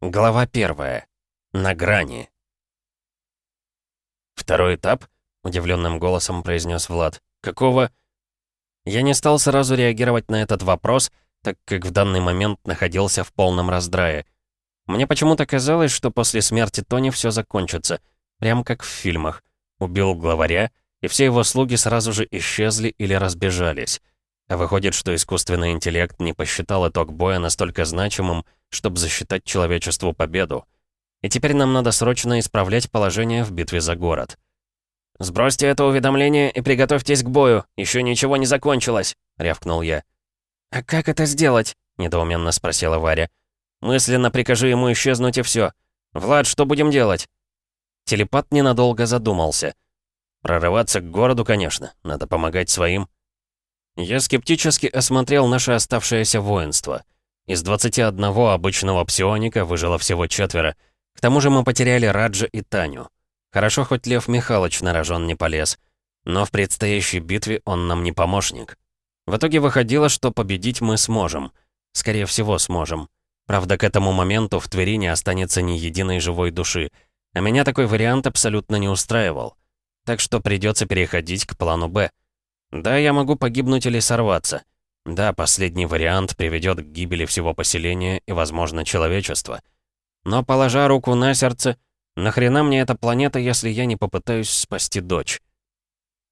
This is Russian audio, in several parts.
Глава первая. На грани. «Второй этап?» — удивленным голосом произнес Влад. «Какого?» Я не стал сразу реагировать на этот вопрос, так как в данный момент находился в полном раздрае. Мне почему-то казалось, что после смерти Тони все закончится, прям как в фильмах. Убил главаря, и все его слуги сразу же исчезли или разбежались. А выходит, что искусственный интеллект не посчитал итог боя настолько значимым, чтобы засчитать человечеству победу. И теперь нам надо срочно исправлять положение в битве за город. «Сбросьте это уведомление и приготовьтесь к бою, еще ничего не закончилось», — рявкнул я. «А как это сделать?» — недоуменно спросила Варя. «Мысленно прикажи ему исчезнуть и все. Влад, что будем делать?» Телепат ненадолго задумался. «Прорываться к городу, конечно, надо помогать своим». Я скептически осмотрел наше оставшееся воинство. Из 21 обычного псионика выжило всего четверо. К тому же мы потеряли Раджа и Таню. Хорошо, хоть Лев Михайлович на рожон не полез. Но в предстоящей битве он нам не помощник. В итоге выходило, что победить мы сможем. Скорее всего, сможем. Правда, к этому моменту в Твери не останется ни единой живой души. А меня такой вариант абсолютно не устраивал. Так что придется переходить к плану «Б». Да, я могу погибнуть или сорваться. Да, последний вариант приведет к гибели всего поселения и, возможно, человечества. Но, положа руку на сердце, нахрена мне эта планета, если я не попытаюсь спасти дочь?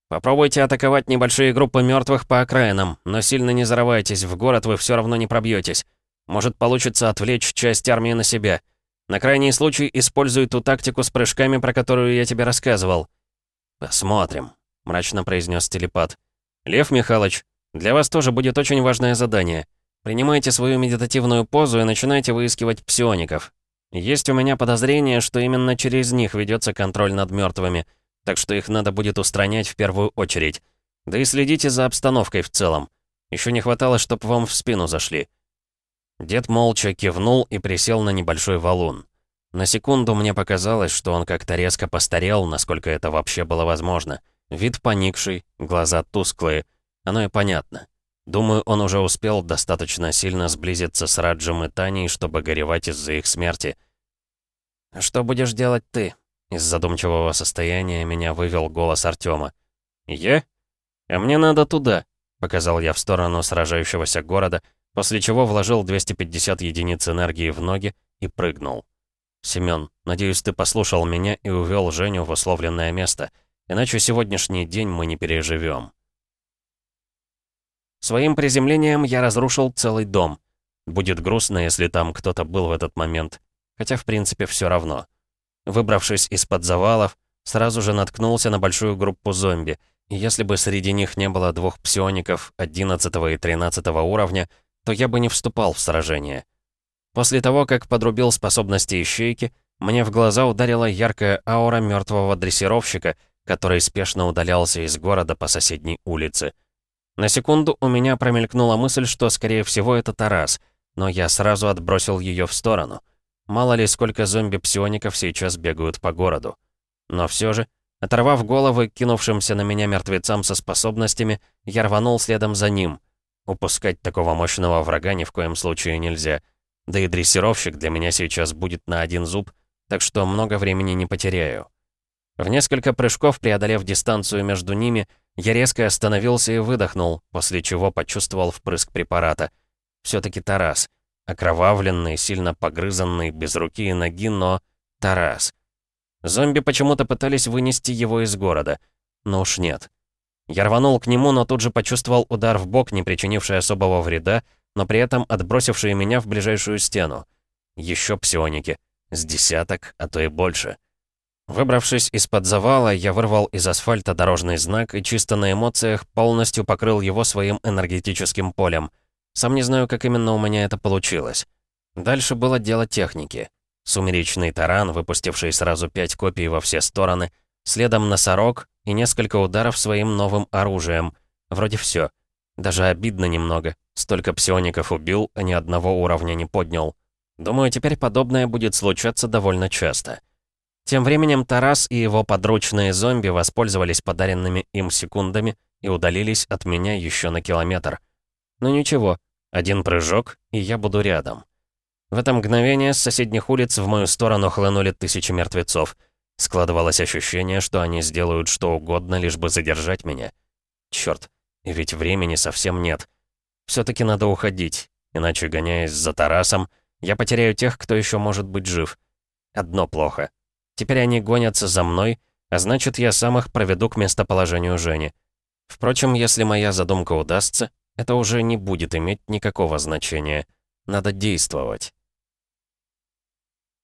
Попробуйте атаковать небольшие группы мертвых по окраинам, но сильно не зарывайтесь, в город вы все равно не пробьетесь. Может получится отвлечь часть армии на себя. На крайний случай используй ту тактику с прыжками, про которую я тебе рассказывал. Посмотрим, мрачно произнес телепат. «Лев Михайлович, для вас тоже будет очень важное задание. Принимайте свою медитативную позу и начинайте выискивать псиоников. Есть у меня подозрение, что именно через них ведется контроль над мертвыми, так что их надо будет устранять в первую очередь. Да и следите за обстановкой в целом. Еще не хватало, чтоб вам в спину зашли». Дед молча кивнул и присел на небольшой валун. На секунду мне показалось, что он как-то резко постарел, насколько это вообще было возможно. Вид поникший, глаза тусклые. Оно и понятно. Думаю, он уже успел достаточно сильно сблизиться с Раджем и Таней, чтобы горевать из-за их смерти. «А «Что будешь делать ты?» Из задумчивого состояния меня вывел голос Артема. «Я? А мне надо туда», — показал я в сторону сражающегося города, после чего вложил 250 единиц энергии в ноги и прыгнул. «Семён, надеюсь, ты послушал меня и увел Женю в условленное место». Иначе сегодняшний день мы не переживем. Своим приземлением я разрушил целый дом. Будет грустно, если там кто-то был в этот момент. Хотя, в принципе, все равно. Выбравшись из-под завалов, сразу же наткнулся на большую группу зомби. И если бы среди них не было двух псиоников 11 и 13 уровня, то я бы не вступал в сражение. После того, как подрубил способности ищейки, мне в глаза ударила яркая аура мертвого дрессировщика, который спешно удалялся из города по соседней улице. На секунду у меня промелькнула мысль, что, скорее всего, это Тарас, но я сразу отбросил ее в сторону. Мало ли, сколько зомби-псиоников сейчас бегают по городу. Но все же, оторвав головы кинувшимся на меня мертвецам со способностями, я рванул следом за ним. Упускать такого мощного врага ни в коем случае нельзя. Да и дрессировщик для меня сейчас будет на один зуб, так что много времени не потеряю. В несколько прыжков, преодолев дистанцию между ними, я резко остановился и выдохнул, после чего почувствовал впрыск препарата. все таки Тарас. Окровавленный, сильно погрызанный, без руки и ноги, но... Тарас. Зомби почему-то пытались вынести его из города. Но уж нет. Я рванул к нему, но тут же почувствовал удар в бок, не причинивший особого вреда, но при этом отбросивший меня в ближайшую стену. Еще псионики. С десяток, а то и больше. Выбравшись из-под завала, я вырвал из асфальта дорожный знак и чисто на эмоциях полностью покрыл его своим энергетическим полем. Сам не знаю, как именно у меня это получилось. Дальше было дело техники. Сумеречный таран, выпустивший сразу пять копий во все стороны, следом носорог и несколько ударов своим новым оружием. Вроде все. Даже обидно немного. Столько псиоников убил, а ни одного уровня не поднял. Думаю, теперь подобное будет случаться довольно часто. Тем временем Тарас и его подручные зомби воспользовались подаренными им секундами и удалились от меня еще на километр. Но ничего, один прыжок, и я буду рядом. В это мгновение с соседних улиц в мою сторону хлынули тысячи мертвецов. Складывалось ощущение, что они сделают что угодно, лишь бы задержать меня. Чёрт, и ведь времени совсем нет. все таки надо уходить, иначе, гоняясь за Тарасом, я потеряю тех, кто еще может быть жив. Одно плохо. Теперь они гонятся за мной, а значит, я сам их проведу к местоположению Жени. Впрочем, если моя задумка удастся, это уже не будет иметь никакого значения. Надо действовать.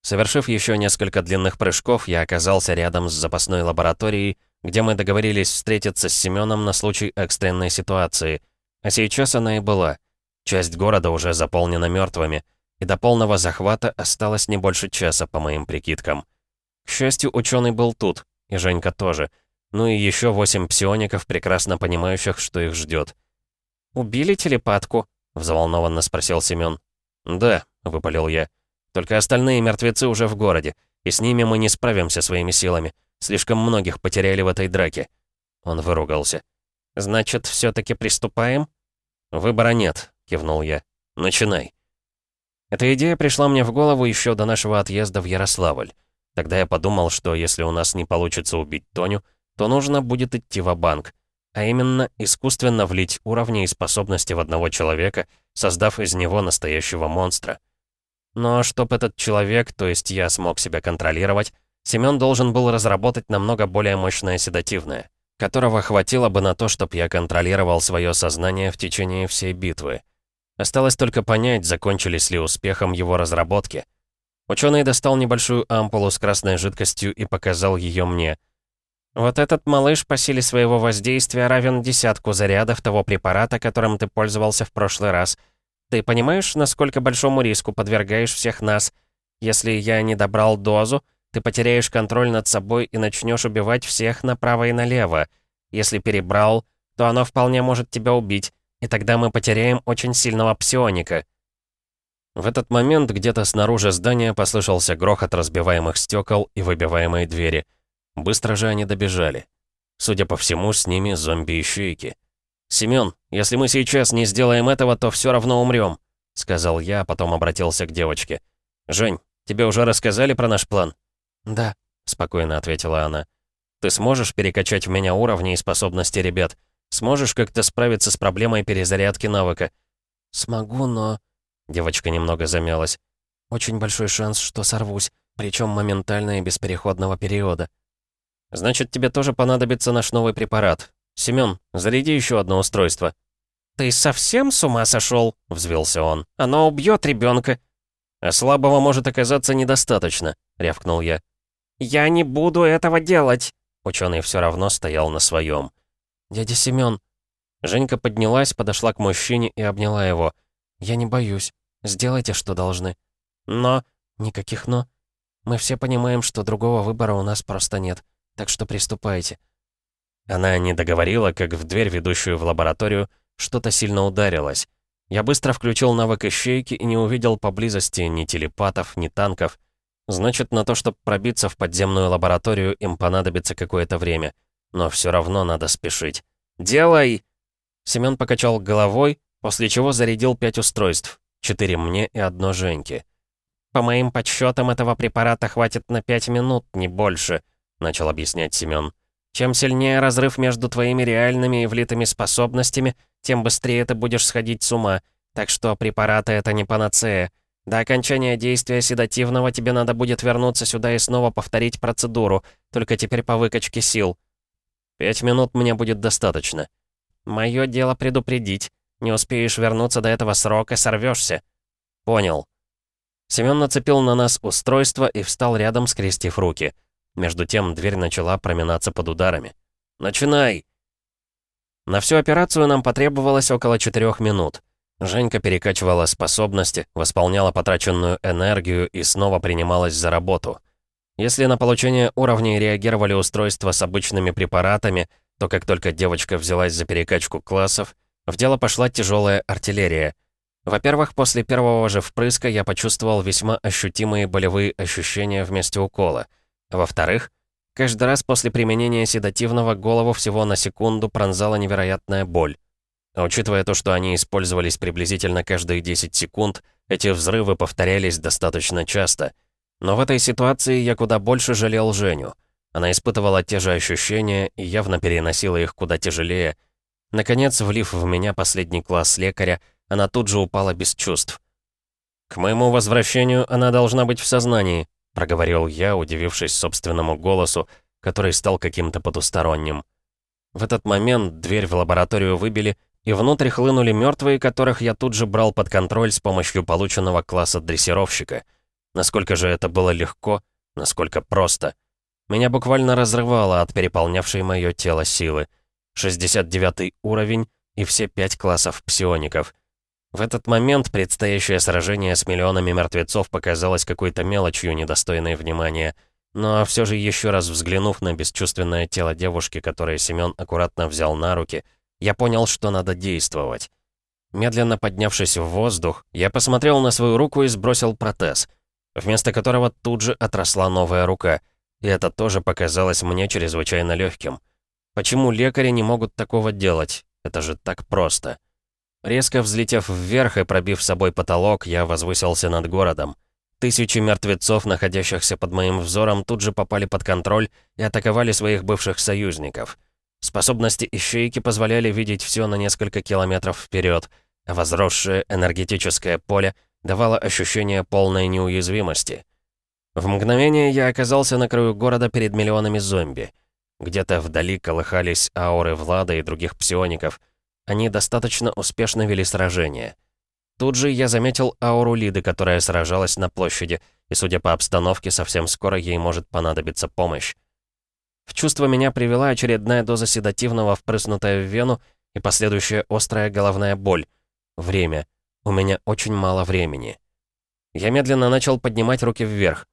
Совершив еще несколько длинных прыжков, я оказался рядом с запасной лабораторией, где мы договорились встретиться с Семеном на случай экстренной ситуации. А сейчас она и была. Часть города уже заполнена мертвыми, и до полного захвата осталось не больше часа, по моим прикидкам. К счастью, ученый был тут, и Женька тоже. Ну и еще восемь псиоников, прекрасно понимающих, что их ждет. «Убили телепатку?» — взволнованно спросил Семен. «Да», — выпалил я. «Только остальные мертвецы уже в городе, и с ними мы не справимся своими силами. Слишком многих потеряли в этой драке». Он выругался. «Значит, все таки приступаем?» «Выбора нет», — кивнул я. «Начинай». Эта идея пришла мне в голову еще до нашего отъезда в Ярославль. Тогда я подумал, что если у нас не получится убить Тоню, то нужно будет идти в банк а именно искусственно влить уровни и способности в одного человека, создав из него настоящего монстра. Но чтоб этот человек, то есть я, смог себя контролировать, Семён должен был разработать намного более мощное седативное, которого хватило бы на то, чтобы я контролировал свое сознание в течение всей битвы. Осталось только понять, закончились ли успехом его разработки. Ученый достал небольшую ампулу с красной жидкостью и показал ее мне — вот этот малыш по силе своего воздействия равен десятку зарядов того препарата, которым ты пользовался в прошлый раз. Ты понимаешь, насколько большому риску подвергаешь всех нас? Если я не добрал дозу, ты потеряешь контроль над собой и начнешь убивать всех направо и налево. Если перебрал, то оно вполне может тебя убить, и тогда мы потеряем очень сильного псионика». В этот момент где-то снаружи здания послышался грохот разбиваемых стекол и выбиваемой двери — Быстро же они добежали. Судя по всему, с ними зомби-ищейки. «Семён, если мы сейчас не сделаем этого, то все равно умрем», — сказал я, а потом обратился к девочке. «Жень, тебе уже рассказали про наш план?» «Да», — спокойно ответила она. «Ты сможешь перекачать в меня уровни и способности ребят? Сможешь как-то справиться с проблемой перезарядки навыка?» «Смогу, но...» Девочка немного замялась. «Очень большой шанс, что сорвусь, причем моментально и без переходного периода». Значит, тебе тоже понадобится наш новый препарат. Семён, заряди еще одно устройство». «Ты совсем с ума сошел? взвился он. «Оно убьет ребенка. «А слабого может оказаться недостаточно», — рявкнул я. «Я не буду этого делать!» Ученый все равно стоял на своем. «Дядя Семён...» Женька поднялась, подошла к мужчине и обняла его. «Я не боюсь. Сделайте, что должны». «Но...» «Никаких «но». Мы все понимаем, что другого выбора у нас просто нет так что приступайте». Она не договорила, как в дверь, ведущую в лабораторию, что-то сильно ударилось. Я быстро включил навык ищейки и не увидел поблизости ни телепатов, ни танков. Значит, на то, чтобы пробиться в подземную лабораторию, им понадобится какое-то время. Но все равно надо спешить. «Делай!» Семён покачал головой, после чего зарядил пять устройств. Четыре мне и одно Женьке. «По моим подсчетам, этого препарата хватит на пять минут, не больше начал объяснять Семён. «Чем сильнее разрыв между твоими реальными и влитыми способностями, тем быстрее ты будешь сходить с ума. Так что препараты — это не панацея. До окончания действия седативного тебе надо будет вернуться сюда и снова повторить процедуру, только теперь по выкачке сил». «Пять минут мне будет достаточно». «Моё дело предупредить. Не успеешь вернуться до этого срока, сорвешься. «Понял». Семён нацепил на нас устройство и встал рядом, скрестив руки. Между тем дверь начала проминаться под ударами. «Начинай!» На всю операцию нам потребовалось около четырех минут. Женька перекачивала способности, восполняла потраченную энергию и снова принималась за работу. Если на получение уровней реагировали устройства с обычными препаратами, то как только девочка взялась за перекачку классов, в дело пошла тяжелая артиллерия. Во-первых, после первого же впрыска я почувствовал весьма ощутимые болевые ощущения вместе укола — во-вторых, каждый раз после применения седативного голову всего на секунду пронзала невероятная боль. А учитывая то, что они использовались приблизительно каждые 10 секунд, Эти взрывы повторялись достаточно часто. Но в этой ситуации я куда больше жалел Женю. Она испытывала те же ощущения и явно переносила их куда тяжелее. Наконец, влив в меня последний класс лекаря, она тут же упала без чувств. «К моему возвращению она должна быть в сознании», — проговорил я, удивившись собственному голосу, который стал каким-то потусторонним. В этот момент дверь в лабораторию выбили, и внутрь хлынули мертвые, которых я тут же брал под контроль с помощью полученного класса дрессировщика. Насколько же это было легко, насколько просто. Меня буквально разрывало от переполнявшей мое тело силы. 69 уровень и все пять классов псиоников. В этот момент предстоящее сражение с миллионами мертвецов показалось какой-то мелочью, недостойной внимания. Но все же еще раз взглянув на бесчувственное тело девушки, которое Семён аккуратно взял на руки, я понял, что надо действовать. Медленно поднявшись в воздух, я посмотрел на свою руку и сбросил протез, вместо которого тут же отросла новая рука, и это тоже показалось мне чрезвычайно легким. Почему лекари не могут такого делать? Это же так просто. Резко взлетев вверх и пробив собой потолок, я возвысился над городом. Тысячи мертвецов, находящихся под моим взором, тут же попали под контроль и атаковали своих бывших союзников. Способности ищейки позволяли видеть все на несколько километров вперед, а возросшее энергетическое поле давало ощущение полной неуязвимости. В мгновение я оказался на краю города перед миллионами зомби. Где-то вдали колыхались ауры Влада и других псиоников — они достаточно успешно вели сражение. Тут же я заметил ауру Лиды, которая сражалась на площади, и, судя по обстановке, совсем скоро ей может понадобиться помощь. В чувство меня привела очередная доза седативного, впрыснутая в вену, и последующая острая головная боль. Время. У меня очень мало времени. Я медленно начал поднимать руки вверх.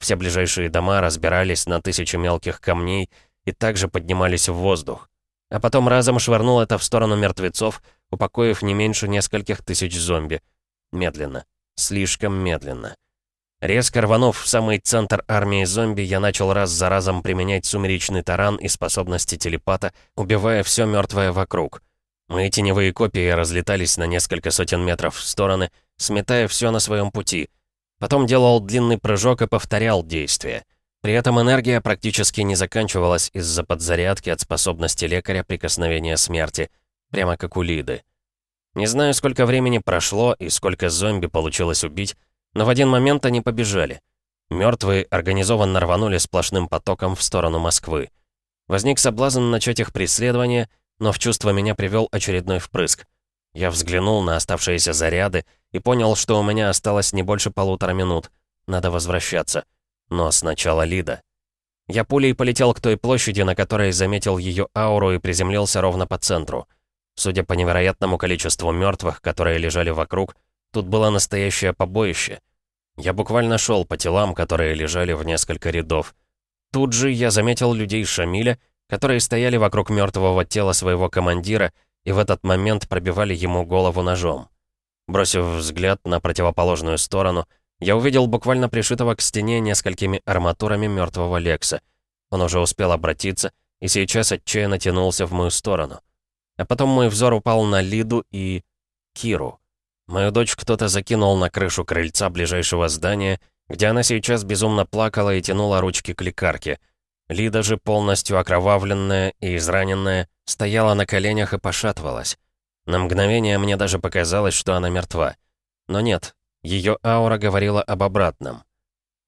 Все ближайшие дома разбирались на тысячи мелких камней и также поднимались в воздух а потом разом швырнул это в сторону мертвецов, упокоив не меньше нескольких тысяч зомби. Медленно. Слишком медленно. Резко рванув в самый центр армии зомби, я начал раз за разом применять сумеречный таран и способности телепата, убивая все мертвое вокруг. Мои теневые копии разлетались на несколько сотен метров в стороны, сметая все на своем пути. Потом делал длинный прыжок и повторял действие. При этом энергия практически не заканчивалась из-за подзарядки от способности лекаря прикосновения смерти, прямо как у Лиды. Не знаю, сколько времени прошло и сколько зомби получилось убить, но в один момент они побежали. Мертвые организованно рванули сплошным потоком в сторону Москвы. Возник соблазн начать их преследование, но в чувство меня привел очередной впрыск. Я взглянул на оставшиеся заряды и понял, что у меня осталось не больше полутора минут. Надо возвращаться. Но сначала Лида. Я пулей полетел к той площади, на которой заметил ее ауру и приземлился ровно по центру. Судя по невероятному количеству мертвых, которые лежали вокруг, тут было настоящее побоище. Я буквально шел по телам, которые лежали в несколько рядов. Тут же я заметил людей Шамиля, которые стояли вокруг мертвого тела своего командира и в этот момент пробивали ему голову ножом. Бросив взгляд на противоположную сторону, я увидел буквально пришитого к стене несколькими арматурами мертвого Лекса. Он уже успел обратиться и сейчас отчаянно тянулся в мою сторону. А потом мой взор упал на Лиду и... Киру. Мою дочь кто-то закинул на крышу крыльца ближайшего здания, где она сейчас безумно плакала и тянула ручки к лекарке. Лида же, полностью окровавленная и израненная, стояла на коленях и пошатывалась. На мгновение мне даже показалось, что она мертва. Но нет, ее аура говорила об обратном.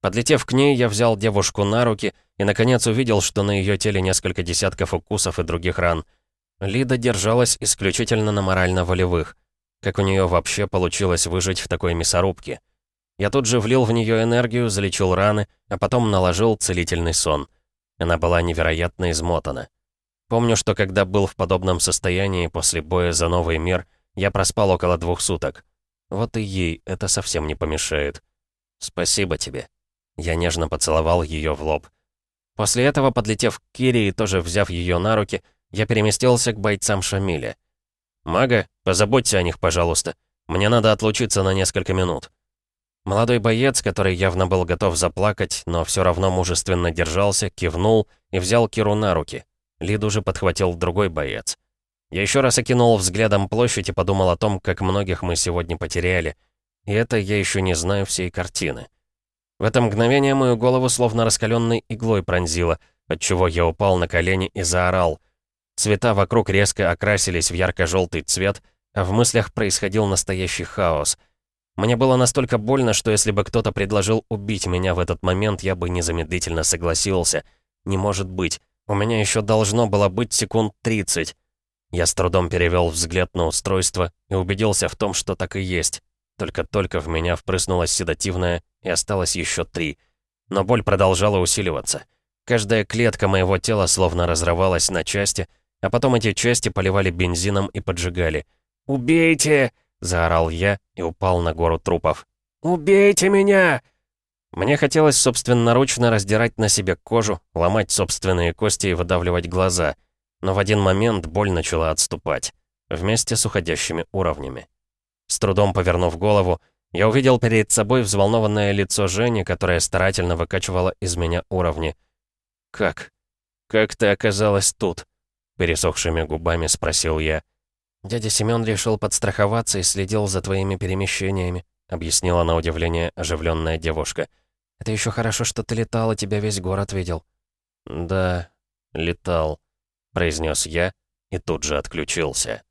Подлетев к ней, я взял девушку на руки и, наконец, увидел, что на ее теле несколько десятков укусов и других ран. Лида держалась исключительно на морально-волевых. Как у нее вообще получилось выжить в такой мясорубке? Я тут же влил в нее энергию, залечил раны, а потом наложил целительный сон. Она была невероятно измотана. Помню, что когда был в подобном состоянии после боя за новый мир, я проспал около двух суток. Вот и ей это совсем не помешает. Спасибо тебе. Я нежно поцеловал ее в лоб. После этого, подлетев к Кире и тоже взяв ее на руки, я переместился к бойцам Шамиля. «Мага, позаботься о них, пожалуйста. Мне надо отлучиться на несколько минут». Молодой боец, который явно был готов заплакать, но все равно мужественно держался, кивнул и взял Киру на руки. Лиду же подхватил другой боец. Я еще раз окинул взглядом площадь и подумал о том, как многих мы сегодня потеряли. И это я еще не знаю всей картины. В это мгновение мою голову словно раскаленной иглой пронзило, отчего я упал на колени и заорал. Цвета вокруг резко окрасились в ярко-желтый цвет, а в мыслях происходил настоящий хаос. Мне было настолько больно, что если бы кто-то предложил убить меня в этот момент, я бы незамедлительно согласился. Не может быть. У меня еще должно было быть секунд 30. Я с трудом перевел взгляд на устройство и убедился в том, что так и есть. Только-только в меня впрыснулось седативное, и осталось еще три. Но боль продолжала усиливаться. Каждая клетка моего тела словно разрывалась на части, а потом эти части поливали бензином и поджигали. «Убейте!» — заорал я и упал на гору трупов. «Убейте меня!» Мне хотелось собственноручно раздирать на себе кожу, ломать собственные кости и выдавливать глаза. Но в один момент боль начала отступать. Вместе с уходящими уровнями. С трудом повернув голову, я увидел перед собой взволнованное лицо Жени, которая старательно выкачивала из меня уровни. «Как? Как ты оказалась тут?» Пересохшими губами спросил я. «Дядя Семён решил подстраховаться и следил за твоими перемещениями», объяснила на удивление оживленная девушка. «Это еще хорошо, что ты летал, и тебя весь город видел». «Да, летал», — произнес я и тут же отключился.